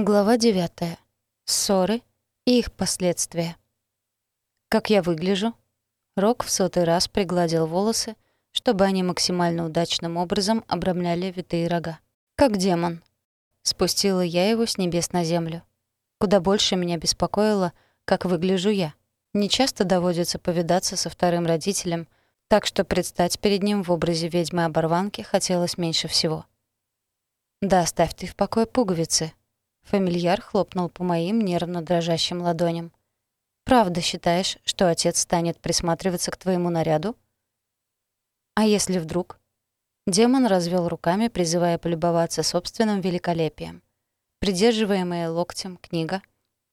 Глава 9. Ссоры и их последствия. Как я выгляжу? Рок в сотый раз пригладил волосы, чтобы они максимально удачным образом обрамляли витые рога. Как демон. Спустила я его с небес на землю. Куда больше меня беспокоило, как выгляжу я. Не часто доводится повидаться со вторым родителем, так что предстать перед ним в образе ведьмы-оборванки хотелось меньше всего. «Да оставь ты в покое пуговицы», Фамильяр хлопнул по моим нервно дрожащим ладоням. «Правда считаешь, что отец станет присматриваться к твоему наряду?» «А если вдруг?» Демон развел руками, призывая полюбоваться собственным великолепием. Придерживаемая локтем книга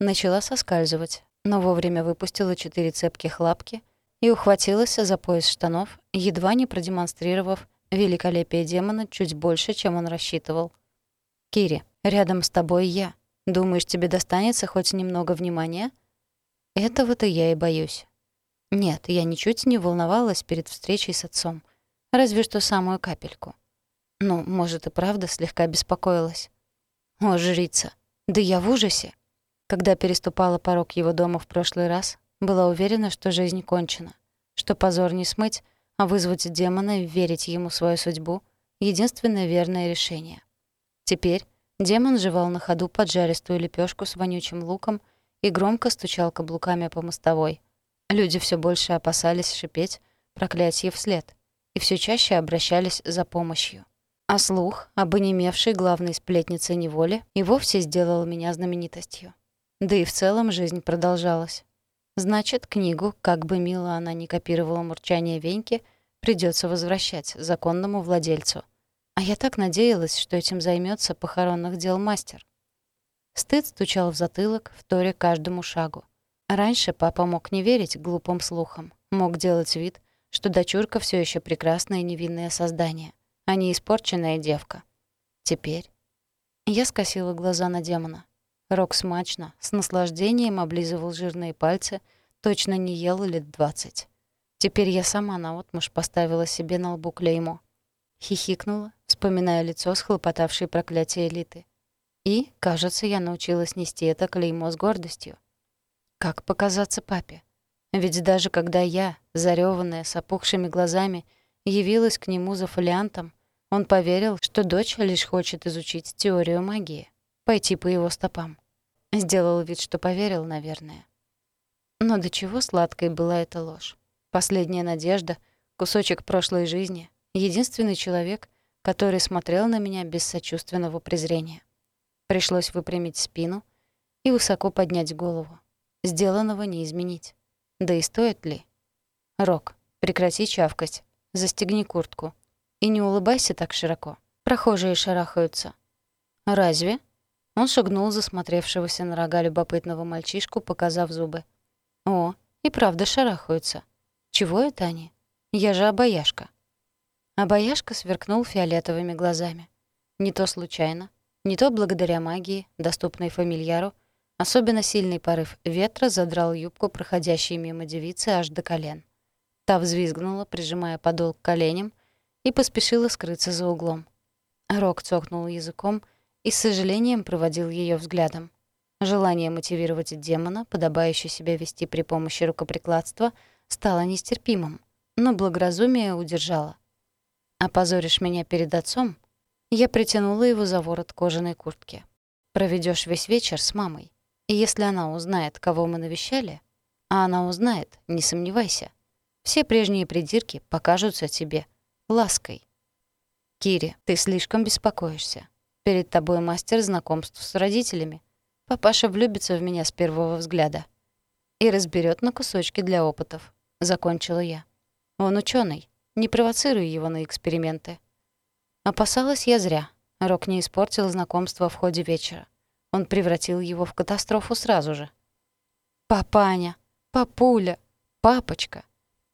начала соскальзывать, но вовремя выпустила четыре цепких лапки и ухватилась за пояс штанов, едва не продемонстрировав великолепие демона чуть больше, чем он рассчитывал. «Кири, Рядом с тобой я. Думаешь, тебе достанется хоть немного внимания? Этого-то я и боюсь. Нет, я ничуть не волновалась перед встречей с отцом. Разве что самую капельку. Ну, может, и правда слегка беспокоилась. О, жрица, да я в ужасе. Когда переступала порог его дома в прошлый раз, была уверена, что жизнь кончена, что позор не смыть, а вызвать демона и верить ему свою судьбу — единственное верное решение. Теперь, Демон жевал на ходу поджаристую лепешку с вонючим луком и громко стучал каблуками по мостовой. Люди все больше опасались шипеть проклятие вслед и все чаще обращались за помощью. А слух об онемевшей главной сплетнице неволи и вовсе сделал меня знаменитостью. Да и в целом жизнь продолжалась. Значит, книгу, как бы мило она ни копировала мурчание Веньки, придется возвращать законному владельцу — а я так надеялась, что этим займется похоронных дел мастер. Стыд стучал в затылок, вторя каждому шагу. Раньше папа мог не верить глупым слухам, мог делать вид, что дочурка все еще прекрасное невинное создание, а не испорченная девка. Теперь я скосила глаза на демона. Рок смачно, с наслаждением облизывал жирные пальцы, точно не ел лет двадцать. Теперь я сама наотмашь поставила себе на лбу клеймо. Хихикнула, вспоминая лицо схлопотавшей проклятие элиты. И, кажется, я научилась нести это клеймо с гордостью. Как показаться папе? Ведь даже когда я, зарёванная, с опухшими глазами, явилась к нему за фолиантом, он поверил, что дочь лишь хочет изучить теорию магии, пойти по его стопам. Сделал вид, что поверил, наверное. Но до чего сладкой была эта ложь? Последняя надежда, кусочек прошлой жизни, единственный человек, который смотрел на меня без сочувственного презрения. Пришлось выпрямить спину и высоко поднять голову. Сделанного не изменить. Да и стоит ли? Рок, прекрати чавкать, застегни куртку. И не улыбайся так широко. Прохожие шарахаются. Разве? Он шагнул за смотревшегося на рога любопытного мальчишку, показав зубы. О, и правда шарахаются. Чего это они? Я же обаяшка. А бояшка сверкнул фиолетовыми глазами. Не то случайно, не то благодаря магии, доступной фамильяру, особенно сильный порыв ветра задрал юбку проходящей мимо девицы аж до колен. Та взвизгнула, прижимая подол к коленям, и поспешила скрыться за углом. Рок цокнул языком и с сожалением проводил ее взглядом. Желание мотивировать демона, подобающее себя вести при помощи рукоприкладства, стало нестерпимым, но благоразумие удержало. «Опозоришь меня перед отцом?» Я притянула его за ворот кожаной куртки. Проведешь весь вечер с мамой. И если она узнает, кого мы навещали, а она узнает, не сомневайся, все прежние придирки покажутся тебе лаской. Кири, ты слишком беспокоишься. Перед тобой мастер знакомств с родителями. Папаша влюбится в меня с первого взгляда. И разберет на кусочки для опытов. Закончила я. Он ученый. Не провоцируй его на эксперименты. Опасалась я зря. Рок не испортил знакомство в ходе вечера. Он превратил его в катастрофу сразу же. «Папаня! Папуля! Папочка!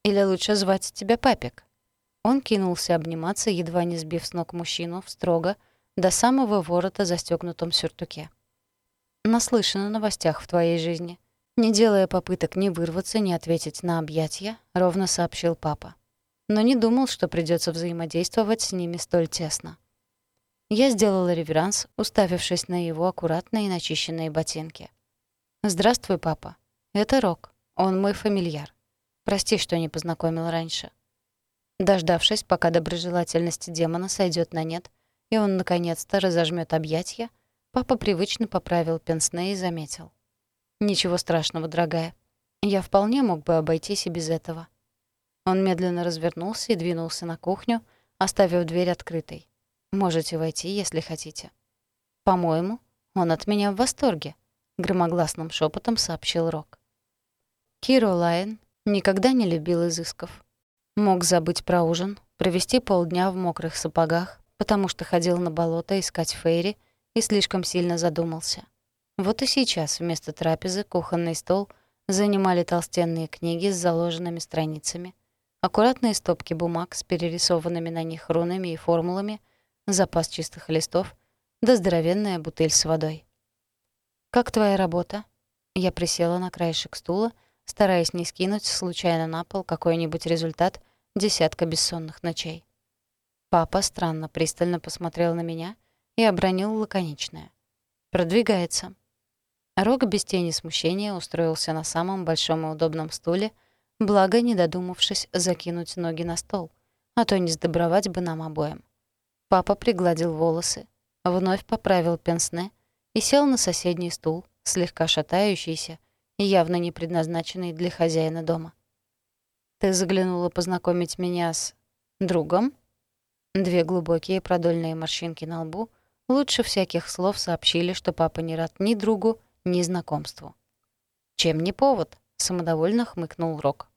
Или лучше звать тебя папик?» Он кинулся обниматься, едва не сбив с ног мужчину, в строго, до самого ворота застёгнутом сюртуке. «Наслышан о новостях в твоей жизни». Не делая попыток ни вырваться, ни ответить на объятия, ровно сообщил папа но не думал, что придется взаимодействовать с ними столь тесно. Я сделала реверанс, уставившись на его аккуратные начищенные ботинки. «Здравствуй, папа. Это Рок. Он мой фамильяр. Прости, что не познакомил раньше». Дождавшись, пока доброжелательность демона сойдет на нет, и он наконец-то разожмет объятья, папа привычно поправил пенсне и заметил. «Ничего страшного, дорогая. Я вполне мог бы обойтись и без этого». Он медленно развернулся и двинулся на кухню, оставив дверь открытой. Можете войти, если хотите». «По-моему, он от меня в восторге», — громогласным шепотом сообщил Рок. Киро Лайн никогда не любил изысков. Мог забыть про ужин, провести полдня в мокрых сапогах, потому что ходил на болото искать Фейри и слишком сильно задумался. Вот и сейчас вместо трапезы кухонный стол занимали толстенные книги с заложенными страницами, аккуратные стопки бумаг с перерисованными на них рунами и формулами — запас чистых листов, да здоровенная бутыль с водой. «Как твоя работа?» Я присела на краешек стула, стараясь не скинуть случайно на пол какой-нибудь результат десятка бессонных ночей. Папа странно пристально посмотрел на меня и обронил лаконичное. «Продвигается». Рог без тени смущения устроился на самом большом и удобном стуле, благо не додумавшись закинуть ноги на стол, а то не сдобровать бы нам обоим. Папа пригладил волосы, вновь поправил пенсне и сел на соседний стул, слегка шатающийся и явно не предназначенный для хозяина дома. «Ты заглянула познакомить меня с... другом?» Две глубокие продольные морщинки на лбу лучше всяких слов сообщили, что папа не рад ни другу, ни знакомству. «Чем не повод?» — самодовольно хмыкнул Рок.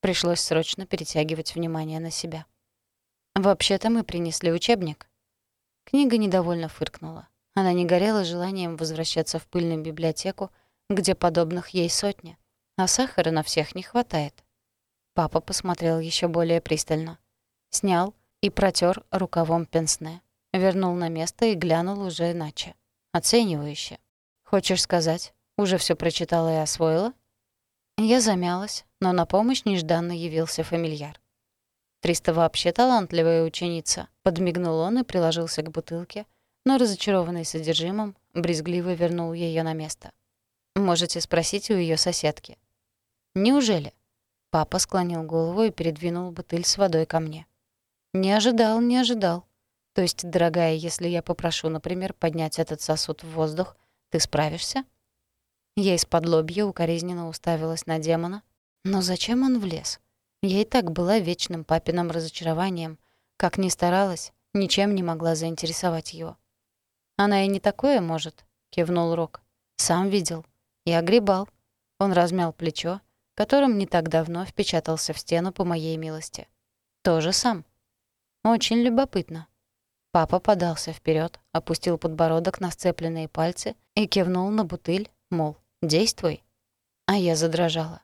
Пришлось срочно перетягивать внимание на себя. «Вообще-то мы принесли учебник». Книга недовольно фыркнула. Она не горела желанием возвращаться в пыльную библиотеку, где подобных ей сотни, а сахара на всех не хватает. Папа посмотрел еще более пристально. Снял и протер рукавом пенсне. Вернул на место и глянул уже иначе. Оценивающе. «Хочешь сказать, уже все прочитала и освоила?» Я замялась, но на помощь нежданно явился фамильяр. Триста вообще талантливая ученица», — подмигнул он и приложился к бутылке, но, разочарованный содержимым, брезгливо вернул ее на место. «Можете спросить у ее соседки». «Неужели?» Папа склонил голову и передвинул бутыль с водой ко мне. «Не ожидал, не ожидал. То есть, дорогая, если я попрошу, например, поднять этот сосуд в воздух, ты справишься?» Я из-под лобья укоризненно уставилась на демона. Но зачем он влез? Я и так была вечным папиным разочарованием. Как ни старалась, ничем не могла заинтересовать его. «Она и не такое может», — кивнул Рок. «Сам видел. И огребал». Он размял плечо, которым не так давно впечатался в стену по моей милости. «Тоже сам». «Очень любопытно». Папа подался вперед, опустил подбородок на сцепленные пальцы и кивнул на бутыль, мол, «действуй». А я задрожала.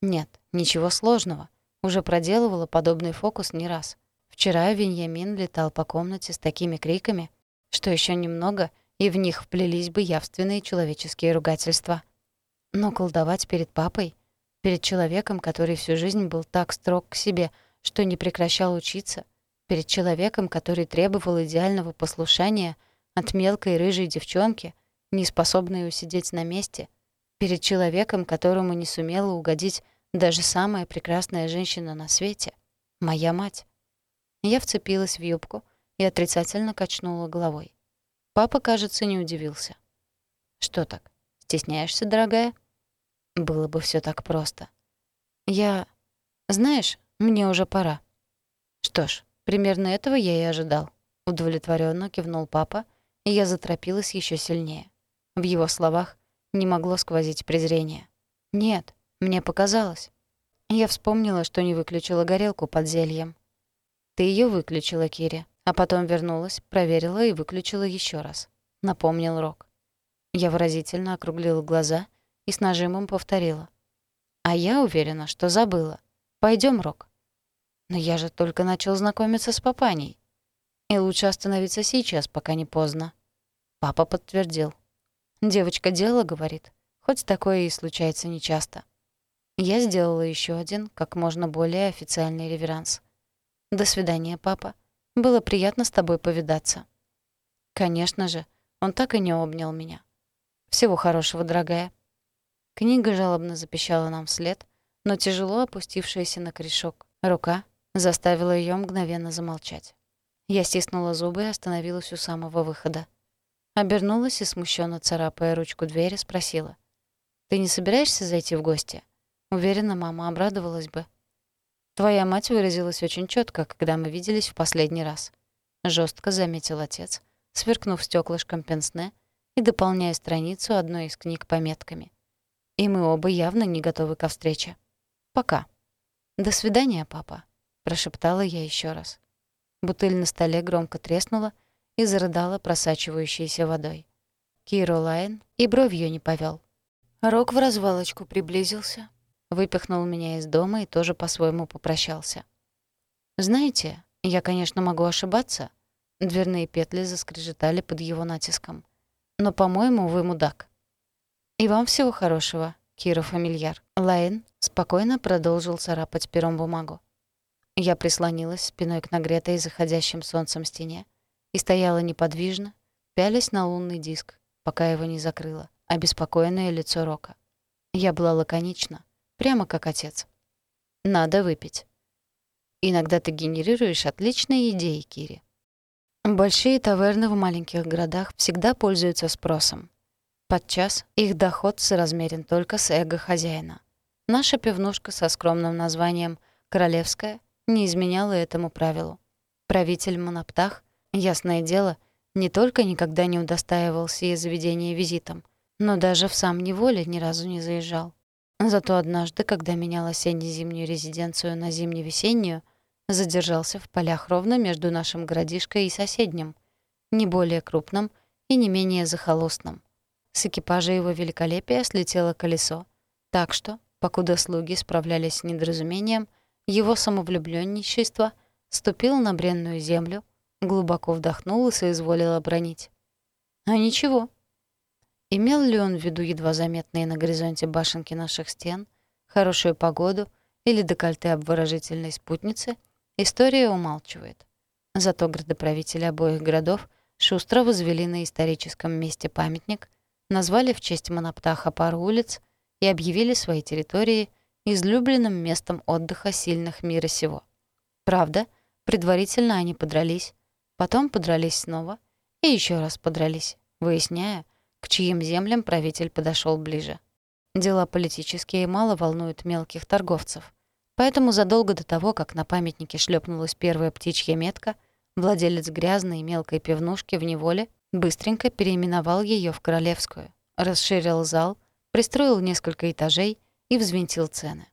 «Нет, ничего сложного. Уже проделывала подобный фокус не раз. Вчера Веньямин летал по комнате с такими криками, что еще немного, и в них вплелись бы явственные человеческие ругательства. Но колдовать перед папой, перед человеком, который всю жизнь был так строг к себе, что не прекращал учиться, перед человеком, который требовал идеального послушания от мелкой рыжей девчонки, не способной усидеть на месте, перед человеком, которому не сумела угодить даже самая прекрасная женщина на свете — моя мать. Я вцепилась в юбку и отрицательно качнула головой. Папа, кажется, не удивился. «Что так? Стесняешься, дорогая?» Было бы все так просто. «Я... Знаешь, мне уже пора». «Что ж, примерно этого я и ожидал», — удовлетворенно кивнул папа, и я заторопилась еще сильнее. В его словах не могло сквозить презрение. «Нет, мне показалось. Я вспомнила, что не выключила горелку под зельем. Ты ее выключила, Кири, а потом вернулась, проверила и выключила еще раз. Напомнил Рок. Я выразительно округлила глаза и с нажимом повторила. А я уверена, что забыла. Пойдем, Рок. Но я же только начал знакомиться с папаней. И лучше остановиться сейчас, пока не поздно. Папа подтвердил. Девочка дело говорит, хоть такое и случается нечасто. Я сделала еще один, как можно более официальный реверанс. «До свидания, папа. Было приятно с тобой повидаться». Конечно же, он так и не обнял меня. Всего хорошего, дорогая. Книга жалобно запищала нам вслед, но тяжело опустившаяся на корешок рука заставила ее мгновенно замолчать. Я стиснула зубы и остановилась у самого выхода. Обернулась и, смущенно царапая ручку двери, спросила. «Ты не собираешься зайти в гости?» Уверена, мама обрадовалась бы. «Твоя мать выразилась очень четко, когда мы виделись в последний раз», — жестко заметил отец, сверкнув стеклышком пенсне и дополняя страницу одной из книг пометками. «И мы оба явно не готовы ко встрече. Пока». «До свидания, папа», — прошептала я еще раз. Бутыль на столе громко треснула и зарыдала просачивающейся водой. Киро Лайн и бровью не повел. Рок в развалочку приблизился, выпихнул меня из дома и тоже по-своему попрощался. «Знаете, я, конечно, могу ошибаться». Дверные петли заскрежетали под его натиском. «Но, по-моему, вы мудак». «И вам всего хорошего, Киро Фамильяр». Лайн спокойно продолжил царапать пером бумагу. Я прислонилась спиной к нагретой заходящим солнцем стене и стояла неподвижно, пялясь на лунный диск, пока его не закрыло, обеспокоенное лицо Рока. Я была лаконична, прямо как отец. «Надо выпить». Иногда ты генерируешь отличные идеи, Кири. Большие таверны в маленьких городах всегда пользуются спросом. Подчас их доход соразмерен только с эго хозяина. Наша пивнушка со скромным названием «Королевская» не изменяла этому правилу. Правитель Моноптах, ясное дело, не только никогда не удостаивал сие заведение визитом, но даже в сам неволе ни разу не заезжал. Зато однажды, когда менял осенне-зимнюю резиденцию на зимне-весеннюю, задержался в полях ровно между нашим городишкой и соседним, не более крупным и не менее захолустным. С экипажа его великолепия слетело колесо, так что, покуда слуги справлялись с недоразумением, его самовлюблённичество ступил на бренную землю, глубоко вдохнул и соизволил обронить. А ничего, Имел ли он в виду едва заметные на горизонте башенки наших стен, хорошую погоду или декольте обворожительной спутницы, история умалчивает. Зато градоправители обоих городов шустро возвели на историческом месте памятник, назвали в честь моноптаха пару улиц и объявили свои территории излюбленным местом отдыха сильных мира сего. Правда, предварительно они подрались, потом подрались снова и еще раз подрались, выясняя, к чьим землям правитель подошел ближе. Дела политические мало волнуют мелких торговцев. Поэтому задолго до того, как на памятнике шлепнулась первая птичья метка, владелец грязной мелкой пивнушки в неволе быстренько переименовал ее в Королевскую, расширил зал, пристроил несколько этажей и взвинтил цены.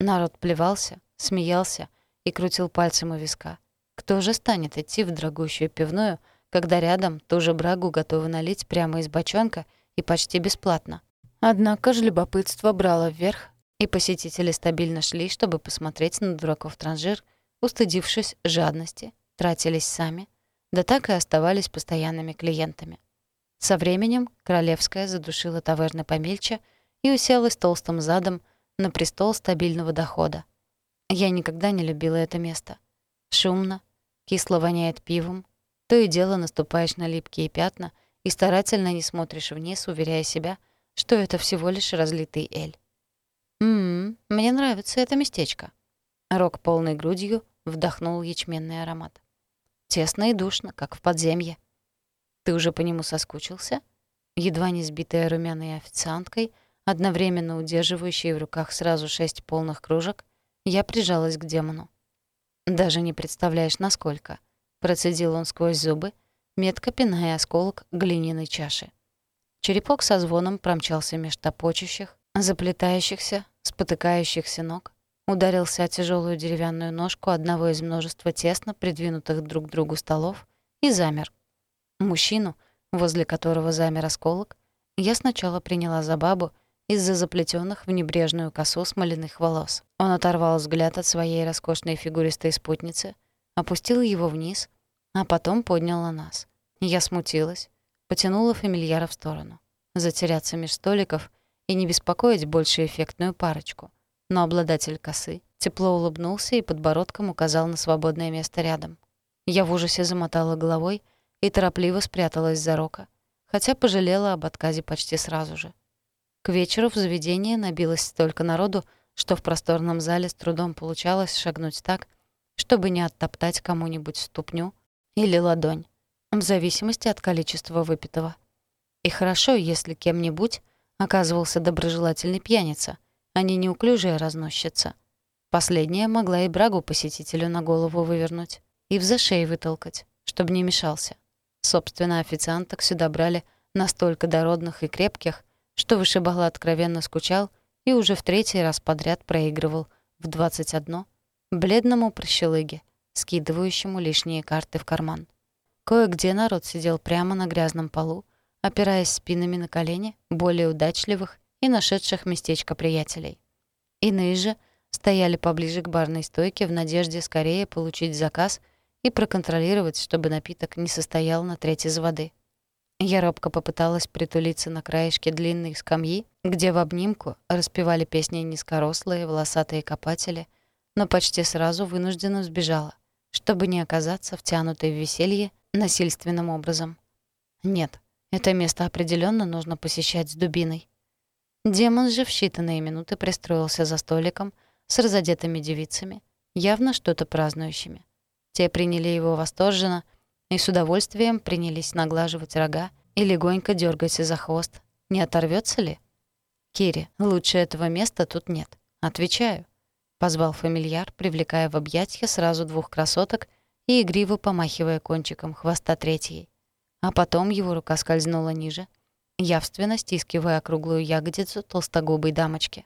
Народ плевался, смеялся и крутил пальцем у виска. Кто же станет идти в дорогущую пивную, когда рядом ту же брагу готовы налить прямо из бочонка и почти бесплатно. Однако же любопытство брало вверх, и посетители стабильно шли, чтобы посмотреть на дураков-транжир, устыдившись жадности, тратились сами, да так и оставались постоянными клиентами. Со временем Королевская задушила таверны помельче и уселась толстым задом на престол стабильного дохода. Я никогда не любила это место. Шумно, кисло воняет пивом, то и дело наступаешь на липкие пятна и старательно не смотришь вниз, уверяя себя, что это всего лишь разлитый эль. «Ммм, мне нравится это местечко». Рок полной грудью вдохнул ячменный аромат. Тесно и душно, как в подземье. «Ты уже по нему соскучился?» Едва не сбитая румяной официанткой, одновременно удерживающей в руках сразу шесть полных кружек, я прижалась к демону. «Даже не представляешь, насколько. Процедил он сквозь зубы, метко пиная осколок глиняной чаши. Черепок со звоном промчался меж топочущих, заплетающихся, спотыкающихся ног, ударился о тяжелую деревянную ножку одного из множества тесно придвинутых друг к другу столов и замер. Мужчину, возле которого замер осколок, я сначала приняла за бабу из-за заплетенных в небрежную косу смоляных волос. Он оторвал взгляд от своей роскошной фигуристой спутницы — опустил его вниз, а потом поднял на нас. Я смутилась, потянула фамильяра в сторону. Затеряться меж столиков и не беспокоить больше эффектную парочку. Но обладатель косы тепло улыбнулся и подбородком указал на свободное место рядом. Я в ужасе замотала головой, и торопливо спряталась за рока, хотя пожалела об отказе почти сразу же. К вечеру в заведение набилось столько народу, что в просторном зале с трудом получалось шагнуть так, чтобы не оттоптать кому-нибудь ступню или ладонь, в зависимости от количества выпитого. И хорошо, если кем-нибудь оказывался доброжелательный пьяница, а не неуклюжая разносчица. Последняя могла и брагу посетителю на голову вывернуть и в зашей вытолкать, чтобы не мешался. Собственно, официанток сюда брали настолько дородных и крепких, что вышибала откровенно скучал и уже в третий раз подряд проигрывал в 21 бледному прощелыге, скидывающему лишние карты в карман. Кое-где народ сидел прямо на грязном полу, опираясь спинами на колени более удачливых и нашедших местечко приятелей. Иные же стояли поближе к барной стойке в надежде скорее получить заказ и проконтролировать, чтобы напиток не состоял на треть из воды. Я робко попыталась притулиться на краешке длинной скамьи, где в обнимку распевали песни низкорослые, волосатые копатели, но почти сразу вынужденно сбежала, чтобы не оказаться втянутой в веселье насильственным образом. Нет, это место определенно нужно посещать с дубиной. Демон же в считанные минуты пристроился за столиком с разодетыми девицами, явно что-то празднующими. Те приняли его восторженно — и с удовольствием принялись наглаживать рога и легонько дергать за хвост. Не оторвется ли? «Кири, лучше этого места тут нет. Отвечаю», — позвал фамильяр, привлекая в объятья сразу двух красоток и игриво помахивая кончиком хвоста третьей. А потом его рука скользнула ниже, явственно стискивая округлую ягодицу толстогубой дамочки.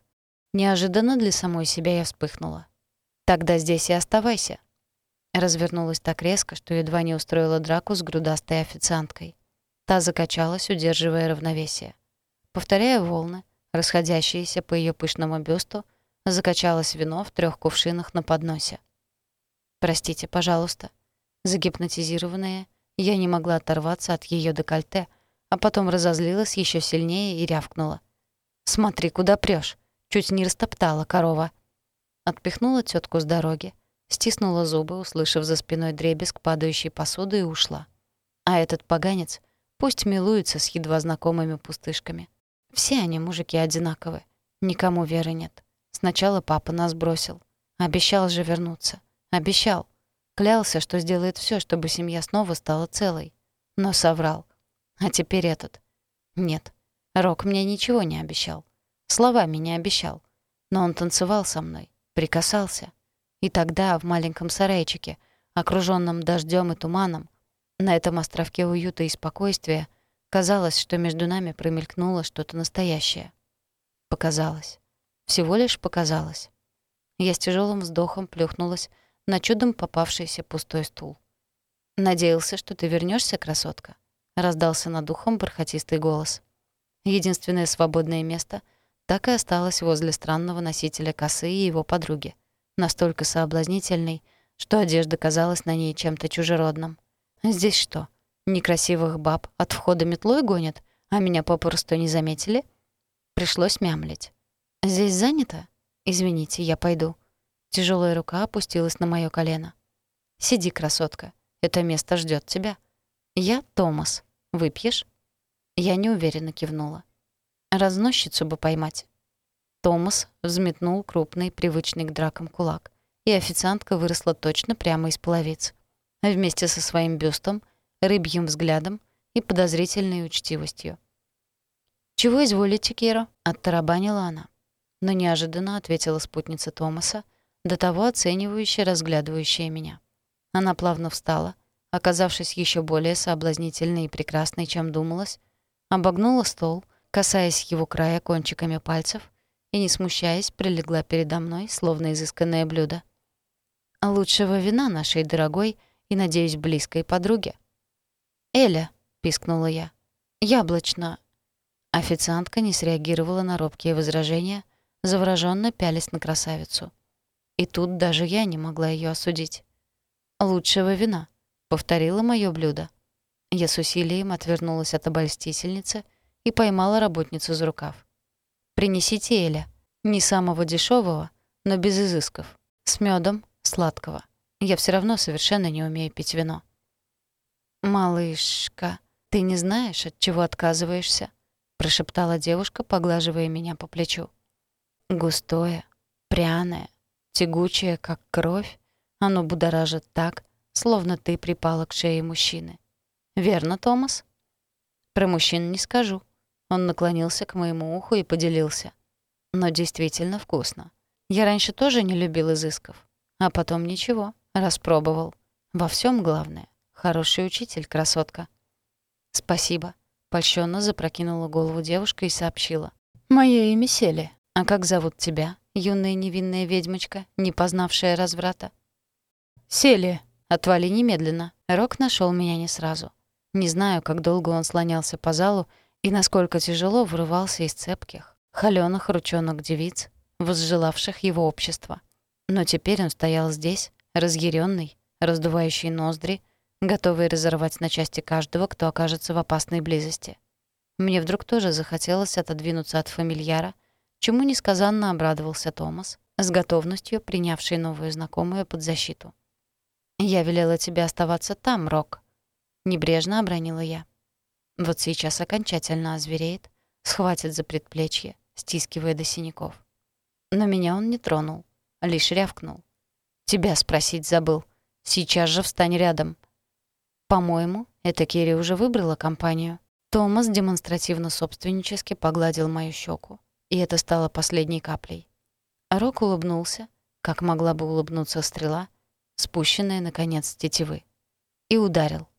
Неожиданно для самой себя я вспыхнула. «Тогда здесь и оставайся», Развернулась так резко, что едва не устроила драку с грудастой официанткой. Та закачалась, удерживая равновесие. Повторяя волны, расходящиеся по ее пышному бюсту, закачалось вино в трех кувшинах на подносе. «Простите, пожалуйста». Загипнотизированная, я не могла оторваться от ее декольте, а потом разозлилась еще сильнее и рявкнула. «Смотри, куда прешь! Чуть не растоптала корова!» Отпихнула тетку с дороги, стиснула зубы, услышав за спиной дребезг падающей посуды и ушла. А этот поганец пусть милуется с едва знакомыми пустышками. Все они, мужики, одинаковы. Никому веры нет. Сначала папа нас бросил. Обещал же вернуться. Обещал. Клялся, что сделает все, чтобы семья снова стала целой. Но соврал. А теперь этот. Нет. Рок мне ничего не обещал. Словами не обещал. Но он танцевал со мной. Прикасался. И тогда в маленьком сарайчике, окружённом дождём и туманом, на этом островке уюта и спокойствия, казалось, что между нами промелькнуло что-то настоящее. Показалось. Всего лишь показалось. Я с тяжелым вздохом плюхнулась на чудом попавшийся пустой стул. «Надеялся, что ты вернешься, красотка», — раздался над ухом бархатистый голос. Единственное свободное место так и осталось возле странного носителя косы и его подруги настолько соблазнительной, что одежда казалась на ней чем-то чужеродным. Здесь что, некрасивых баб от входа метлой гонят, а меня попросту не заметили? Пришлось мямлить. «Здесь занято? Извините, я пойду». Тяжелая рука опустилась на моё колено. «Сиди, красотка, это место ждёт тебя. Я Томас. Выпьешь?» Я неуверенно кивнула. «Разносчицу бы поймать». Томас взметнул крупный, привычный к дракам кулак, и официантка выросла точно прямо из половиц. Вместе со своим бюстом, рыбьим взглядом и подозрительной учтивостью. «Чего изволите, Кира?» — оттарабанила она. Но неожиданно ответила спутница Томаса, до того оценивающе разглядывающая меня. Она плавно встала, оказавшись еще более соблазнительной и прекрасной, чем думалось, обогнула стол, касаясь его края кончиками пальцев, и, не смущаясь, прилегла передо мной, словно изысканное блюдо. «Лучшего вина нашей дорогой и, надеюсь, близкой подруге». «Эля», — пискнула я, — «яблочно». Официантка не среагировала на робкие возражения, заворожённо пялись на красавицу. И тут даже я не могла её осудить. «Лучшего вина», — повторила моё блюдо. Я с усилием отвернулась от обольстительницы и поймала работницу за рукав. Принесите Эля. Не самого дешевого, но без изысков. С медом, сладкого. Я все равно совершенно не умею пить вино. «Малышка, ты не знаешь, от чего отказываешься?» — прошептала девушка, поглаживая меня по плечу. Густое, пряное, тягучее, как кровь, оно будоражит так, словно ты припала к шее мужчины. «Верно, Томас?» «Про мужчин не скажу». Он наклонился к моему уху и поделился. «Но действительно вкусно. Я раньше тоже не любил изысков. А потом ничего, распробовал. Во всем главное. Хороший учитель, красотка». «Спасибо», — польщённо запрокинула голову девушка и сообщила. «Моё имя Сели. А как зовут тебя, юная невинная ведьмочка, не познавшая разврата?» «Сели. Отвали немедленно». Рок нашел меня не сразу. Не знаю, как долго он слонялся по залу и насколько тяжело врывался из цепких, холёных ручонок девиц, возжелавших его общества. Но теперь он стоял здесь, разъяренный, раздувающий ноздри, готовый разорвать на части каждого, кто окажется в опасной близости. Мне вдруг тоже захотелось отодвинуться от фамильяра, чему несказанно обрадовался Томас, с готовностью принявший новую знакомую под защиту. «Я велела тебе оставаться там, Рок», — небрежно обронила я. Вот сейчас окончательно озвереет, схватит за предплечье, стискивая до синяков. Но меня он не тронул, лишь рявкнул. «Тебя спросить забыл. Сейчас же встань рядом». По-моему, эта Керри уже выбрала компанию. Томас демонстративно собственнически погладил мою щеку, и это стало последней каплей. Рок улыбнулся, как могла бы улыбнуться стрела, спущенная, наконец, с тетивы, и ударил.